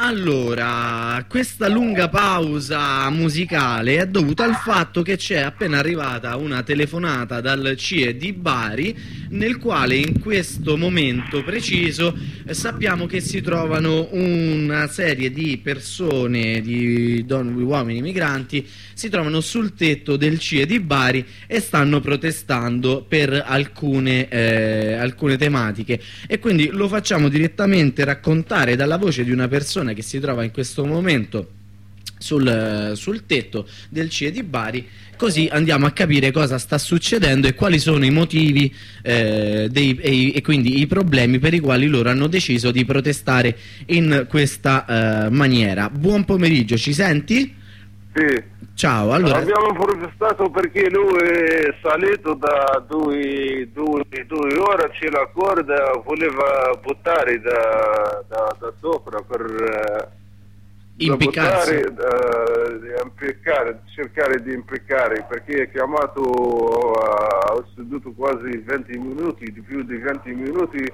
Allora, questa lunga pausa musicale è dovuta al fatto che c'è appena arrivata una telefonata dal CIE di Bari nel quale in questo momento preciso eh, sappiamo che si trovano una serie di persone, di donne, uomini migranti, si trovano sul tetto del CIE di Bari e stanno protestando per alcune, eh, alcune tematiche. E quindi lo facciamo direttamente raccontare dalla voce di una persona che si trova in questo momento sul, sul, tetto del CIE di Bari, così andiamo a capire cosa sta succedendo e quali sono i motivi eh, dei, e, e, quindi i problemi per i quali loro hanno deciso di protestare in questa eh, maniera. Buon pomeriggio, ci senti? Sì. Ciao, allora... Abbiamo protestato perché lui è salito da due, due, due ore, c'è la corda, voleva buttare da, da, da sopra per... Impiccarsi. uh, impiccare, cercare di impiccare perché è chiamato, uh, ho seduto quasi 20 minuti, di più di 20 minuti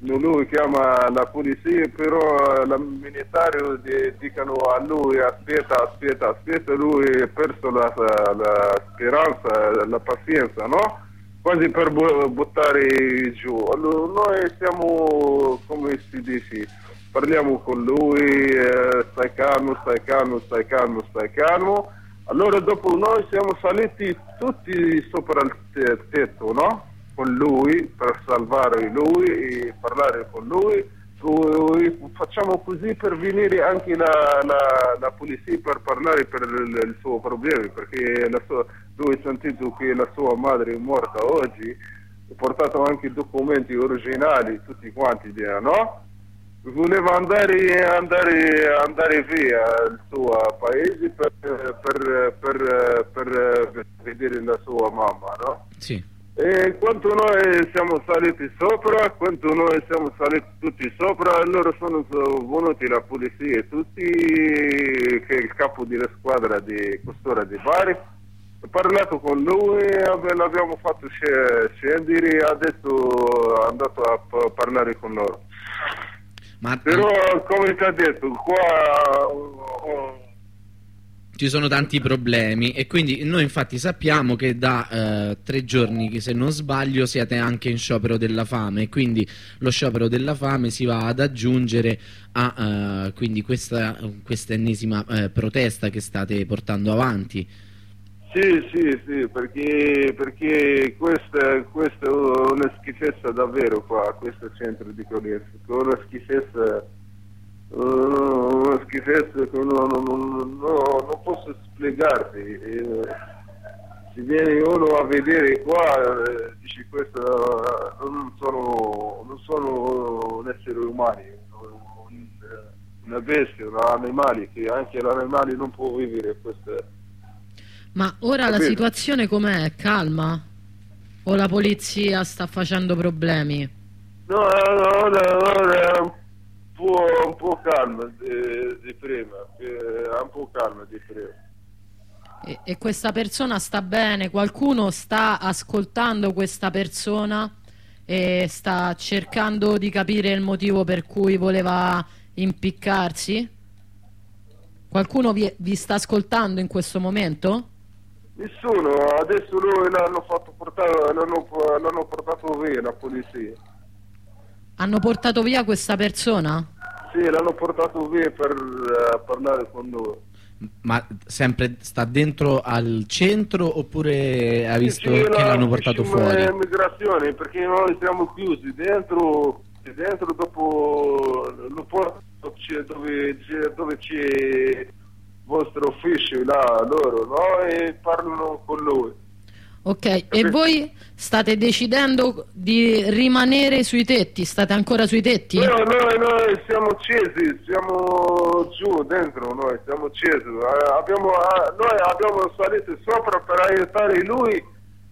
lui chiama la polizia, però l'amministrario dicono a lui aspetta, aspetta, aspetta, lui ha perso la, la speranza, la pazienza, no? Quasi per buttare giù. Allora, noi siamo, come si dice, parliamo con lui, eh, stai calmo, stai calmo, stai calmo, stai calmo. Allora dopo noi siamo saliti tutti sopra il tetto, no? con lui per salvare lui e parlare con lui. Facciamo così per venire anche la, la, la polizia per parlare per il, il suo problema, perché sua, lui ha sentito che la sua madre è morta oggi, ha portato anche documenti originali, tutti quanti, no? Voleva andare, andare, andare via al suo paese per, per, per, per, vedere la sua mamma, no? Sì. E quanto noi siamo saliti sopra, quanto noi siamo saliti tutti sopra, allora sono venuti la polizia e tutti, che è il capo della squadra di Costura di Bari, ho parlato con lui, l'abbiamo fatto scendere, adesso è andato a parlare con loro. Ma... Però come ti ha detto, qua ci sono tanti problemi e quindi noi infatti sappiamo che da eh, tre giorni, se non sbaglio, siete anche in sciopero della fame e quindi lo sciopero della fame si va ad aggiungere a eh, quindi questa, questa ennesima eh, protesta che state portando avanti. Sì, sì, sì, perché, perché questa, schifezza davvero qua, questo centro di Colenza, una schifezza una schifezza che non, non, non, non posso spiegarti. Se viene uno a vedere qua, eh, dici questo non sono, non sono un essere umano, una bestia, un animale, che anche l'animale non può vivere questa... Ma ora Capito? la situazione com'è? Calma? O la polizia sta facendo problemi? No, no, no, no, no po', un po' calma di, di prima, un po' calma di prima. E, e, questa persona sta bene? Qualcuno sta ascoltando questa persona e sta cercando di capire il motivo per cui voleva impiccarsi? Qualcuno vi, vi sta ascoltando in questo momento? Nessuno, adesso lui l'hanno fatto portare, l'hanno portato via la polizia. Hanno portato via questa persona? Sì, l'hanno portato via per uh, parlare con loro. Ma sempre sta dentro al centro oppure ha visto sì, sì, che l'hanno portato fuori? migrazione, perché noi siamo chiusi dentro, dentro dopo lo porto dove, dove c'è vostro ufficio là loro, no? E parlano con lui. Ok, e voi state decidendo di rimanere sui tetti? State ancora sui tetti? No, noi, noi siamo scesi, siamo giù dentro, noi siamo scesi. Eh, abbiamo, eh, noi abbiamo salito sopra per aiutare lui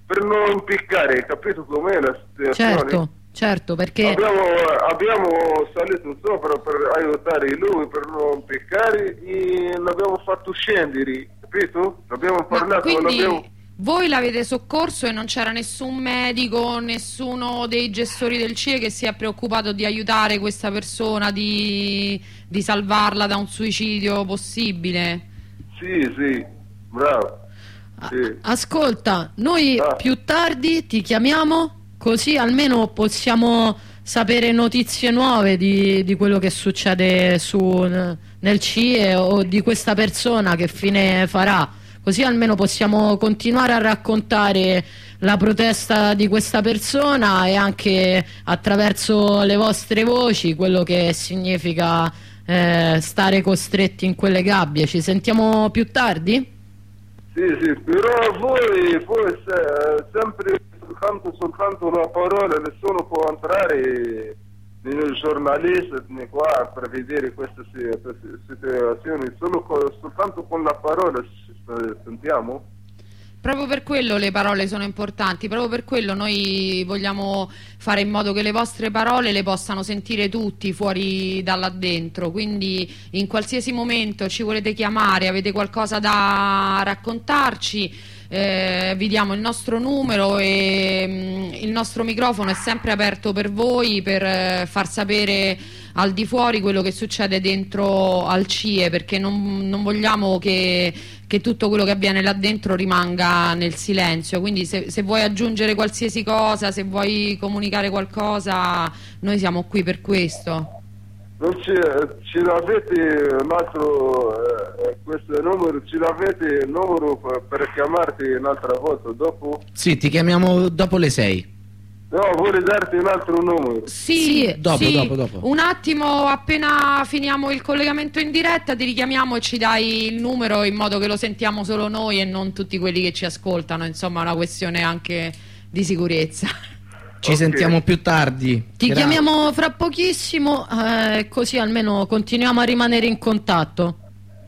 per non impiccare, capito com'è la situazione? Certo, certo, perché... Abbiamo, abbiamo salito sopra per aiutare lui per non impiccare e l'abbiamo fatto scendere, capito? Abbiamo parlato, quindi... l'abbiamo Voi l'avete soccorso e non c'era nessun medico, nessuno dei gestori del CIE che si è preoccupato di aiutare questa persona, di, di salvarla da un suicidio possibile? Sì, sì, bravo. Sì. Ascolta, noi Ah. più tardi ti chiamiamo così almeno possiamo sapere notizie nuove di, di quello che succede su, nel CIE o di questa persona che fine farà. Così almeno possiamo continuare a raccontare la protesta di questa persona e anche attraverso le vostre voci quello che significa eh, stare costretti in quelle gabbie. Ci sentiamo più tardi? Sì, sì, però voi, voi se- sempre soltanto, soltanto una parola, nessuno può entrare nei giornalisti né qua per vedere queste si- queste situazioni, solo co- soltanto con la parola sentiamo? Proprio per quello le parole sono importanti, proprio per quello noi vogliamo fare in modo che le vostre parole le possano sentire tutti fuori da là dentro, quindi in qualsiasi momento ci volete chiamare, avete qualcosa da raccontarci, eh, vi diamo il nostro numero e mm, il nostro microfono è sempre aperto per voi per eh, far sapere al di fuori quello che succede dentro al CIE perché non, non vogliamo che, che tutto quello che avviene là dentro rimanga nel silenzio. Quindi se, se vuoi aggiungere qualsiasi cosa se vuoi comunicare qualcosa noi siamo qui per questo Non ce, ce l'avete un altro, eh, eh, questo numero, ce l'avete il numero per, per chiamarti un'altra volta dopo? Sì, ti chiamiamo dopo le 6. No, vuole darti un altro numero. sì, Sì, dopo, sì. dopo, dopo. un attimo appena finiamo il collegamento in diretta ti richiamiamo e ci dai il numero in modo che lo sentiamo solo noi e non tutti quelli che ci ascoltano insomma è una questione anche di sicurezza Ci Ok. sentiamo più tardi. Ti Gra- chiamiamo fra pochissimo, eh, così almeno continuiamo a rimanere in contatto.